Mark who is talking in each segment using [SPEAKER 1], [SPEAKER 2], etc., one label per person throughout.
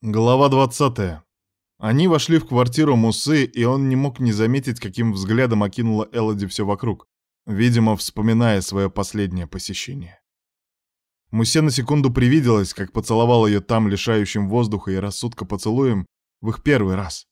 [SPEAKER 1] Глава 20. Они вошли в квартиру Мусы, и он не мог не заметить, каким взглядом окинула Элоди все вокруг, видимо, вспоминая свое последнее посещение. Мусе на секунду привиделось, как поцеловал ее там, лишающим воздуха и рассудка поцелуем, в их первый раз.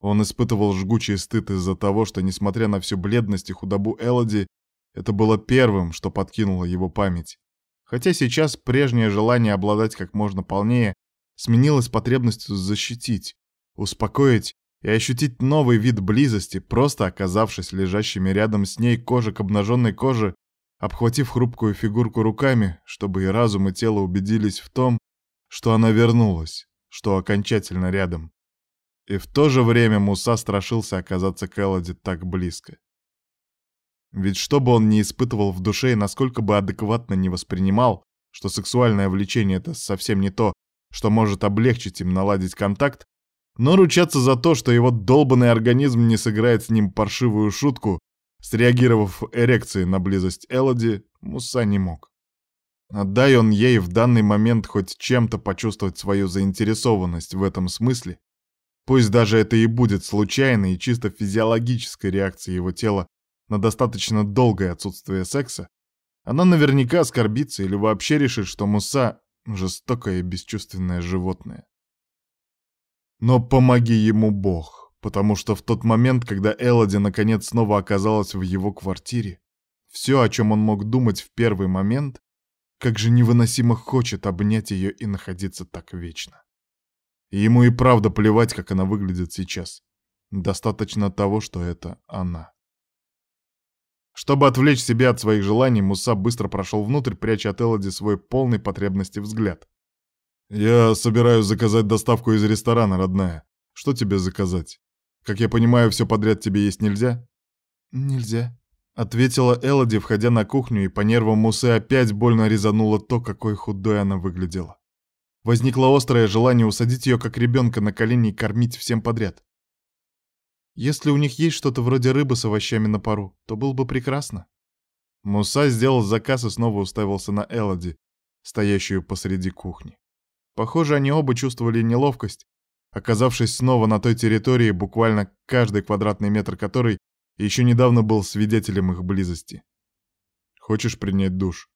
[SPEAKER 1] Он испытывал жгучий стыд из-за того, что, несмотря на всю бледность и худобу Элоди, это было первым, что подкинуло его память. Хотя сейчас прежнее желание обладать как можно полнее сменилась потребностью защитить, успокоить и ощутить новый вид близости, просто оказавшись лежащими рядом с ней кожа к обнаженной коже, обхватив хрупкую фигурку руками, чтобы и разум, и тело убедились в том, что она вернулась, что окончательно рядом. И в то же время Муса страшился оказаться к Элоди так близко. Ведь что бы он ни испытывал в душе и насколько бы адекватно не воспринимал, что сексуальное влечение — это совсем не то, что может облегчить им наладить контакт, но ручаться за то, что его долбанный организм не сыграет с ним паршивую шутку, среагировав эрекцией на близость Элоди, Муса не мог. Отдай он ей в данный момент хоть чем-то почувствовать свою заинтересованность в этом смысле, пусть даже это и будет случайной и чисто физиологической реакцией его тела на достаточно долгое отсутствие секса, она наверняка оскорбится или вообще решит, что Муса жестокое и бесчувственное животное. Но помоги ему Бог, потому что в тот момент, когда Элоди наконец снова оказалась в его квартире, все, о чем он мог думать в первый момент, как же невыносимо хочет обнять ее и находиться так вечно. Ему и правда плевать, как она выглядит сейчас. Достаточно того, что это она. Чтобы отвлечь себя от своих желаний, Муса быстро прошел внутрь, пряча от Элоди свой полный потребности взгляд. «Я собираюсь заказать доставку из ресторана, родная. Что тебе заказать? Как я понимаю, все подряд тебе есть нельзя?»
[SPEAKER 2] «Нельзя», —
[SPEAKER 1] ответила Элоди, входя на кухню, и по нервам Мусы опять больно резануло то, какой худой она выглядела. Возникло острое желание усадить ее как ребенка на колени и кормить всем подряд. Если у них есть что-то вроде рыбы с овощами на пару, то было бы прекрасно. Муса сделал заказ и снова уставился на Элоди, стоящую посреди кухни. Похоже, они оба чувствовали неловкость, оказавшись снова на той территории, буквально каждый квадратный метр которой еще недавно был свидетелем их близости. Хочешь принять душ?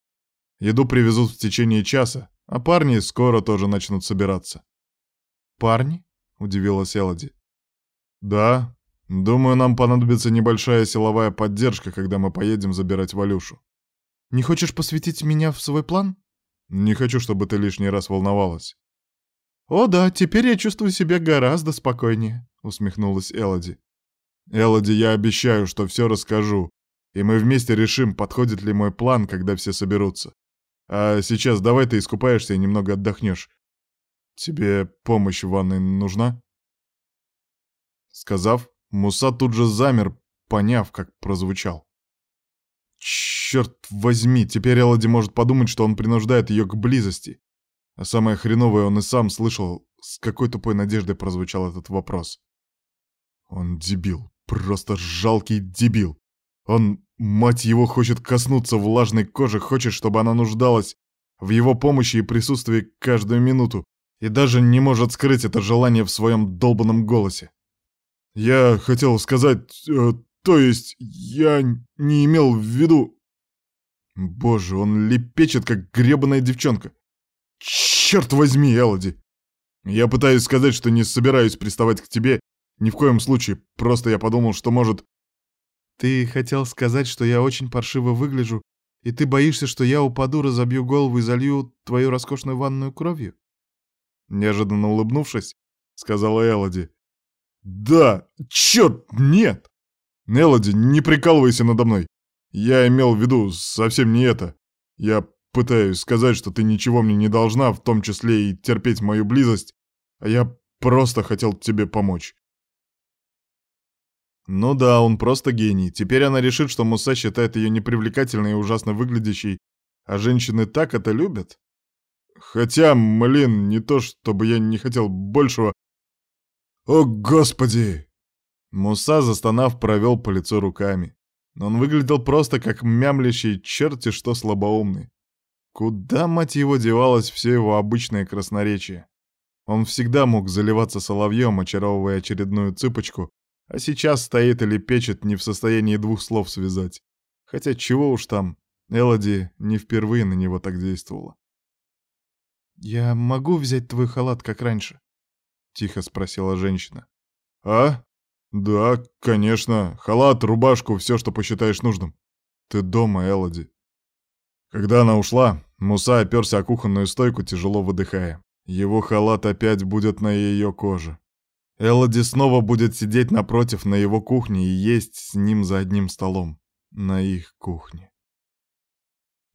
[SPEAKER 1] Еду привезут в течение часа, а парни скоро тоже начнут собираться.
[SPEAKER 2] «Парни?»
[SPEAKER 1] — удивилась Элоди. «Да, Думаю, нам понадобится небольшая силовая поддержка, когда мы поедем забирать Валюшу.
[SPEAKER 2] Не хочешь посвятить меня в свой план?
[SPEAKER 1] Не хочу, чтобы ты лишний раз волновалась.
[SPEAKER 2] О да, теперь я чувствую себя гораздо спокойнее, усмехнулась Элоди.
[SPEAKER 1] Элоди, я обещаю, что все расскажу, и мы вместе решим, подходит ли мой план, когда все соберутся. А сейчас давай ты искупаешься и немного отдохнешь. Тебе помощь в ванной нужна? Сказав, Муса тут же замер, поняв, как прозвучал. Черт возьми, теперь Элоди может подумать, что он принуждает ее к близости. А самое хреновое, он и сам слышал, с какой тупой надеждой прозвучал этот вопрос. Он дебил, просто жалкий дебил. Он, мать его, хочет коснуться влажной кожи, хочет, чтобы она нуждалась в его помощи и присутствии каждую минуту, и даже не может скрыть это желание в своем долбанном голосе. Я хотел сказать, э, то есть я не имел в виду... Боже, он лепечет, как гребаная девчонка. Черт возьми, Элоди! Я пытаюсь сказать, что не собираюсь приставать к тебе, ни в коем случае, просто я подумал, что может...
[SPEAKER 2] Ты хотел сказать, что я очень паршиво выгляжу, и ты боишься, что я упаду, разобью голову и залью твою роскошную ванную кровью?
[SPEAKER 1] Неожиданно улыбнувшись, сказала Элоди. «Да! Черт, нет!» «Мелоди, не прикалывайся надо мной. Я имел в виду совсем не это. Я пытаюсь сказать, что ты ничего мне не должна, в том числе и терпеть мою близость, а я просто хотел тебе помочь». Ну да, он просто гений. Теперь она решит, что Муса считает ее непривлекательной и ужасно выглядящей, а женщины так это любят. Хотя, блин, не то чтобы я не хотел большего, «О, Господи!» Муса, застонав, провел по лицу руками. Он выглядел просто как мямлящий черти что слабоумный. Куда, мать его, девалось все его обычное красноречие? Он всегда мог заливаться соловьем, очаровывая очередную цыпочку, а сейчас стоит или печет не в состоянии двух слов связать. Хотя чего уж там, Элоди не впервые на него так действовала.
[SPEAKER 2] «Я могу взять твой халат, как раньше?» — тихо спросила женщина.
[SPEAKER 1] «А? Да, конечно. Халат, рубашку, все, что посчитаешь нужным. Ты дома, Элоди». Когда она ушла, Муса оперся о кухонную стойку, тяжело выдыхая. Его халат опять будет на ее коже. Элоди снова будет сидеть напротив на его кухне и есть с ним за одним столом. На их кухне.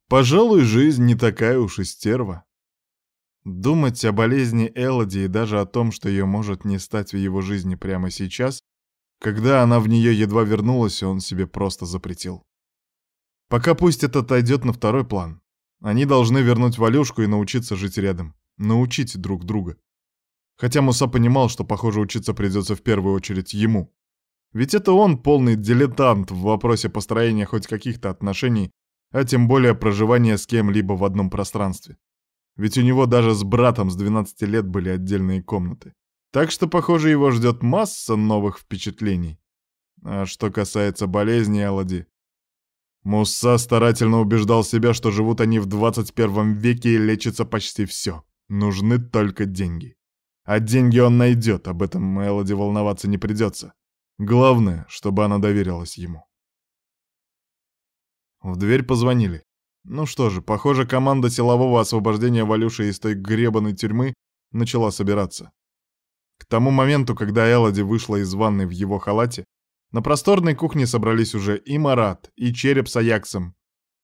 [SPEAKER 1] Пожалуй, жизнь не такая уж и стерва. Думать о болезни Элоди и даже о том, что ее может не стать в его жизни прямо сейчас, когда она в нее едва вернулась, он себе просто запретил. Пока пусть это отойдет на второй план. Они должны вернуть Валюшку и научиться жить рядом. Научить друг друга. Хотя Муса понимал, что, похоже, учиться придется в первую очередь ему. Ведь это он полный дилетант в вопросе построения хоть каких-то отношений, а тем более проживания с кем-либо в одном пространстве. Ведь у него даже с братом с 12 лет были отдельные комнаты. Так что, похоже, его ждет масса новых впечатлений. А что касается болезни Алади, Мусса старательно убеждал себя, что живут они в 21 веке и лечится почти все. Нужны только деньги. А деньги он найдет, об этом Мелоди волноваться не придется. Главное, чтобы она доверилась ему. В дверь позвонили. Ну что же, похоже, команда силового освобождения Валюши из той гребаной тюрьмы начала собираться. К тому моменту, когда Элоди вышла из ванной в его халате, на просторной кухне собрались уже и Марат, и Череп с Аяксом,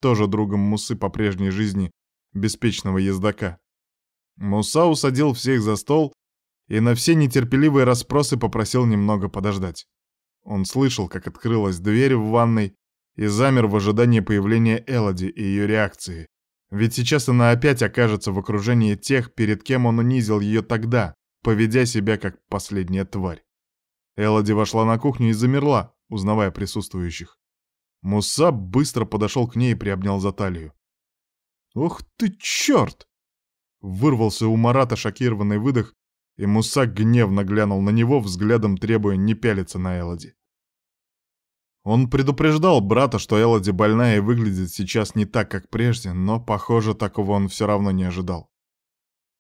[SPEAKER 1] тоже другом Мусы по прежней жизни, беспечного ездока. Муса усадил всех за стол и на все нетерпеливые расспросы попросил немного подождать. Он слышал, как открылась дверь в ванной, и замер в ожидании появления Элоди и ее реакции. Ведь сейчас она опять окажется в окружении тех, перед кем он унизил ее тогда, поведя себя как последняя тварь. Элоди вошла на кухню и замерла, узнавая присутствующих. Муса быстро подошел к ней и приобнял за талию. «Ух ты, черт!» Вырвался у Марата шокированный выдох, и Муса гневно глянул на него, взглядом требуя не пялиться на Элоди. Он предупреждал брата, что Элоди больная и выглядит сейчас не так, как прежде, но, похоже, такого он все равно не ожидал.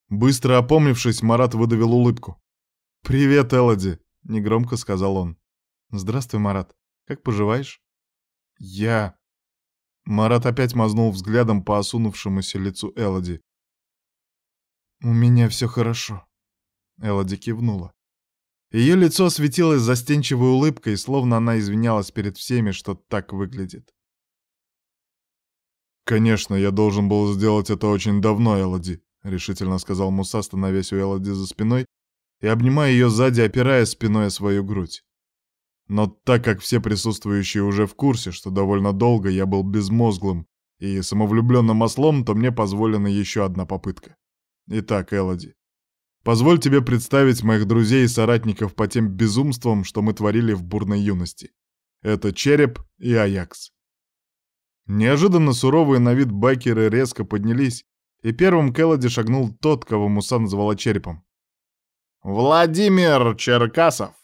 [SPEAKER 1] Быстро опомнившись, Марат выдавил улыбку. «Привет, Элоди!» — негромко сказал он. «Здравствуй, Марат. Как поживаешь?» «Я...» Марат опять мазнул взглядом по осунувшемуся лицу Элоди. «У меня все хорошо», — Элоди кивнула. Ее лицо осветилось застенчивой улыбкой, словно она извинялась перед всеми, что так выглядит. «Конечно, я должен был сделать это очень давно, Элоди», — решительно сказал Муса, становясь у Элоди за спиной и обнимая ее сзади, опирая спиной о свою грудь. Но так как все присутствующие уже в курсе, что довольно долго я был безмозглым и самовлюбленным ослом, то мне позволена еще одна попытка. Итак, Элоди, Позволь тебе представить моих друзей и соратников по тем безумствам, что мы творили в бурной юности. Это Череп и Аякс. Неожиданно суровые на вид байкеры резко поднялись, и первым к Элоди шагнул тот, кого Муса называла Черепом. «Владимир Черкасов!»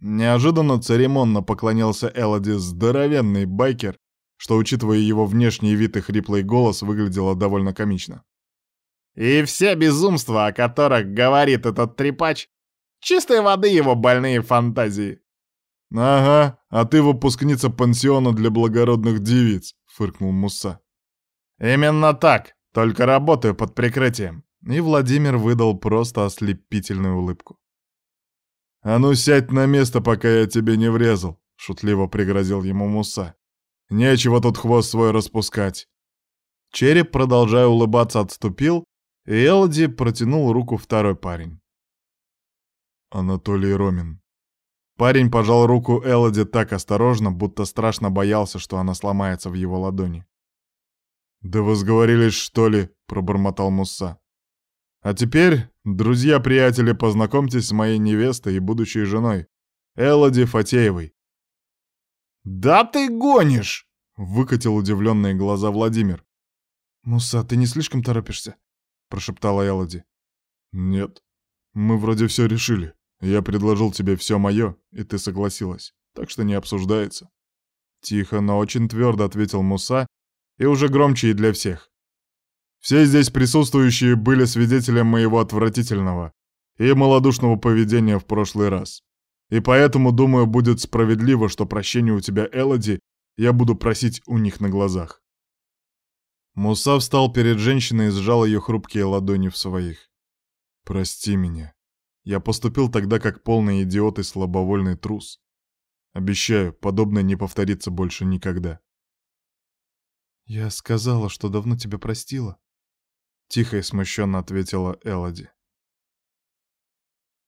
[SPEAKER 1] Неожиданно церемонно поклонился Элоди здоровенный байкер, что, учитывая его внешний вид и хриплый голос, выглядело довольно комично. И все безумства, о которых говорит этот трепач, чистой воды его больные фантазии. «Ага, а ты выпускница пансиона для благородных девиц», — фыркнул Муса. «Именно так, только работаю под прикрытием». И Владимир выдал просто ослепительную улыбку. «А ну сядь на место, пока я тебе не врезал», — шутливо пригрозил ему Муса. «Нечего тут хвост свой распускать». Череп, продолжая улыбаться, отступил, Элоди протянул руку второй парень. Анатолий Ромин. Парень пожал руку Элоди так осторожно, будто страшно боялся, что она сломается в его ладони. «Да вы сговорились, что ли?» — пробормотал Мусса. «А теперь, друзья-приятели, познакомьтесь с моей невестой и будущей женой, Элоди Фатеевой». «Да ты гонишь!» — выкатил удивленные глаза Владимир.
[SPEAKER 2] «Муса, ты не слишком торопишься?» Прошептала Элоди.
[SPEAKER 1] «Нет». Мы вроде все решили. Я предложил тебе все мое, и ты согласилась. Так что не обсуждается. Тихо, но очень твердо ответил Муса, и уже громче и для всех. Все здесь присутствующие были свидетелем моего отвратительного и малодушного поведения в прошлый раз. И поэтому, думаю, будет справедливо, что прощение у тебя, Элоди, я буду просить у них на глазах. Муса встал перед женщиной и сжал ее хрупкие ладони в своих. «Прости меня. Я поступил тогда как полный идиот и слабовольный трус. Обещаю, подобное не повторится больше никогда». «Я сказала, что давно тебя простила», — тихо и смущенно ответила Элоди.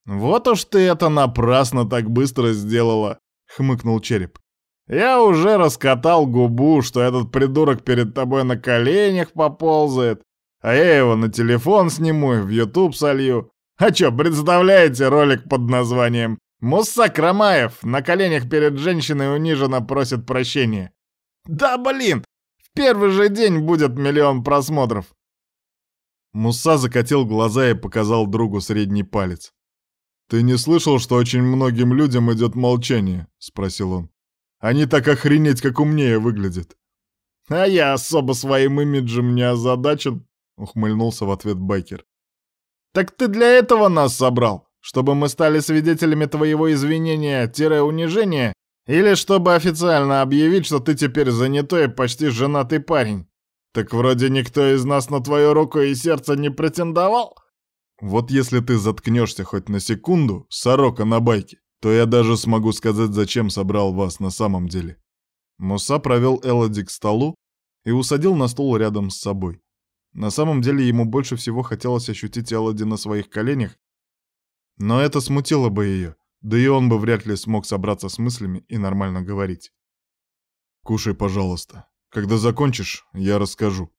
[SPEAKER 2] «Вот уж ты это напрасно так быстро сделала», — хмыкнул череп. Я уже раскатал губу, что этот придурок перед тобой на коленях поползает, а я его на телефон сниму и в YouTube солью. А чё, представляете ролик под названием «Мусса Крамаев на коленях перед женщиной униженно просит прощения»? Да блин, в первый же день будет миллион просмотров.
[SPEAKER 1] Муса закатил глаза и показал другу средний палец. «Ты не слышал, что очень многим людям идет молчание?» — спросил он. Они так охренеть, как умнее выглядят.
[SPEAKER 2] А я особо своим имиджем не озадачен, ухмыльнулся в ответ Байкер. Так ты для этого нас собрал? Чтобы мы стали свидетелями твоего извинения-унижения? Или чтобы официально объявить, что ты теперь занятой почти женатый парень? Так вроде никто из нас на твою руку и сердце не претендовал.
[SPEAKER 1] Вот если ты заткнешься хоть на секунду, сорока на байке, то я даже смогу сказать, зачем собрал вас на самом деле. Муса провел Элоди к столу и усадил на стул рядом с собой. На самом деле ему больше всего хотелось ощутить Элоди на своих коленях, но это смутило бы ее, да и он бы вряд ли смог собраться с мыслями и нормально говорить. «Кушай, пожалуйста. Когда закончишь, я расскажу».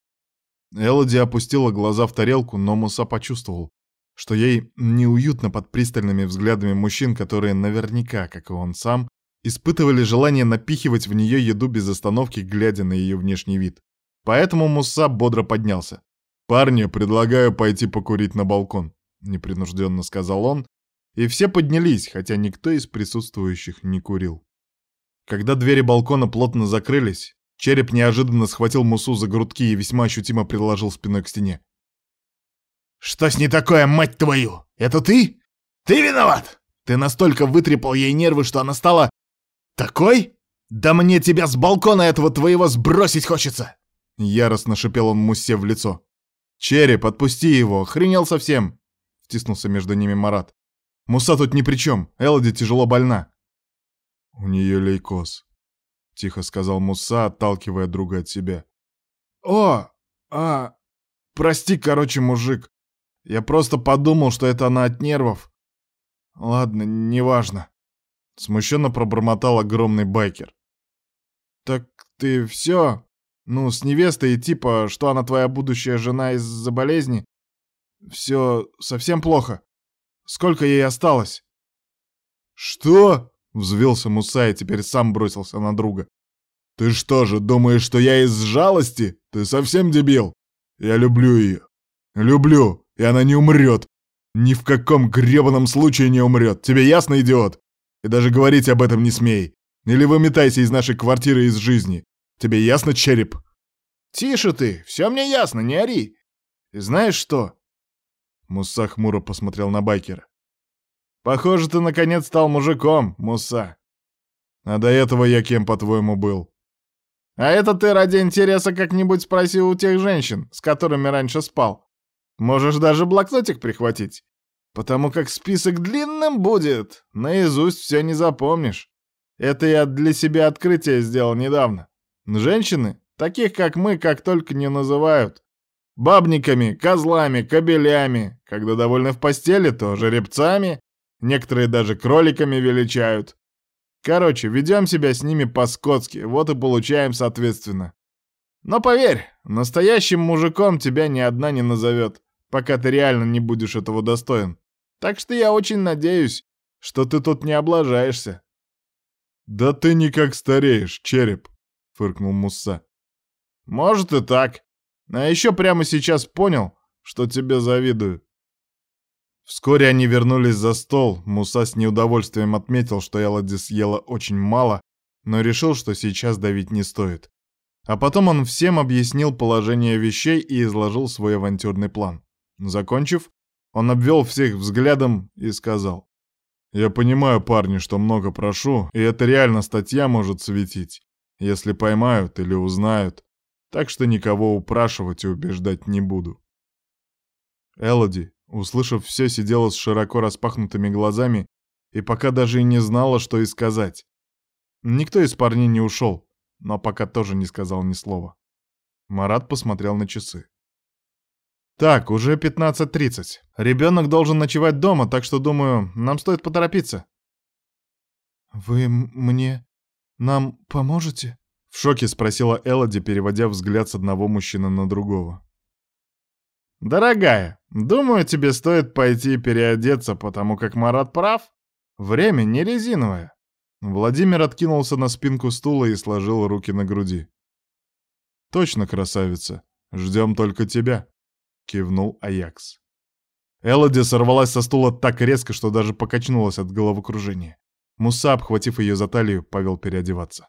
[SPEAKER 1] Элоди опустила глаза в тарелку, но Муса почувствовал, что ей неуютно под пристальными взглядами мужчин, которые наверняка, как и он сам, испытывали желание напихивать в нее еду без остановки, глядя на ее внешний вид. Поэтому Муса бодро поднялся. «Парни, предлагаю пойти покурить на балкон», — непринужденно сказал он, и все поднялись, хотя никто из присутствующих не курил. Когда двери балкона плотно закрылись, череп неожиданно схватил Мусу за грудки и весьма ощутимо приложил спиной к стене.
[SPEAKER 2] «Что с ней такое, мать твою? Это ты? Ты виноват? Ты настолько вытрепал ей нервы, что она стала... такой? Да мне тебя с балкона этого твоего сбросить хочется!»
[SPEAKER 1] Яростно шипел он Мусе в лицо. «Череп, отпусти его, охренел совсем!» Втиснулся между ними Марат. «Муса тут ни при чем, Элоди тяжело больна». «У нее лейкоз», — тихо сказал Муса, отталкивая друга от себя.
[SPEAKER 2] «О, а, прости, короче, мужик. Я просто подумал, что это она от нервов. Ладно, неважно. Смущенно пробормотал огромный байкер. Так ты все? Ну, с невестой типа, что она твоя будущая жена из-за болезни? Все совсем плохо. Сколько ей осталось?
[SPEAKER 1] Что? Взвился Муса и теперь сам бросился на друга. Ты что же, думаешь, что я из жалости? Ты совсем дебил? Я люблю ее. Люблю и она не умрет. Ни в каком гребаном случае не умрет. Тебе ясно, идиот? И даже говорить об этом не смей. Или выметайся из нашей квартиры из жизни. Тебе ясно, череп?
[SPEAKER 2] Тише ты, все мне ясно, не ори. И знаешь что?
[SPEAKER 1] Муса хмуро посмотрел на байкера.
[SPEAKER 2] Похоже, ты наконец стал мужиком, Муса.
[SPEAKER 1] А до этого я кем, по-твоему, был?
[SPEAKER 2] А это ты ради интереса как-нибудь спросил у тех женщин, с которыми раньше спал. Можешь даже блокнотик прихватить. Потому как список длинным будет, наизусть все не запомнишь. Это я для себя открытие сделал недавно. Женщины, таких как мы, как только не называют. Бабниками, козлами, кобелями. Когда довольны в постели, то жеребцами. Некоторые даже кроликами величают. Короче, ведем себя с ними по-скотски, вот и получаем соответственно. Но поверь, настоящим мужиком тебя ни одна не назовет пока ты реально не будешь этого достоин. Так что я очень надеюсь, что ты тут не облажаешься».
[SPEAKER 1] «Да ты никак стареешь, череп», — фыркнул Мусса.
[SPEAKER 2] «Может и так. А еще прямо сейчас понял, что тебе завидую».
[SPEAKER 1] Вскоре они вернулись за стол. Муса с неудовольствием отметил, что Элоди съела очень мало, но решил, что сейчас давить не стоит. А потом он всем объяснил положение вещей и изложил свой авантюрный план. Закончив, он обвел всех взглядом и сказал. «Я понимаю, парни, что много прошу, и это реально статья может светить, если поймают или узнают, так что никого упрашивать и убеждать не буду». Элоди, услышав все, сидела с широко распахнутыми глазами и пока даже и не знала, что и сказать. Никто из парней не ушел, но пока тоже не сказал ни слова. Марат посмотрел на часы. «Так, уже 15.30. Ребенок должен ночевать дома, так что, думаю, нам стоит поторопиться».
[SPEAKER 2] «Вы мне... нам поможете?»
[SPEAKER 1] — в шоке спросила Элоди, переводя взгляд с одного мужчины на другого.
[SPEAKER 2] «Дорогая, думаю, тебе стоит пойти переодеться, потому как Марат прав. Время не резиновое».
[SPEAKER 1] Владимир откинулся на спинку стула и сложил руки на груди. «Точно, красавица. Ждем только тебя», — кивнул Аякс. Элоди сорвалась со стула так резко, что даже покачнулась от головокружения. Муса, обхватив ее за талию, повел переодеваться.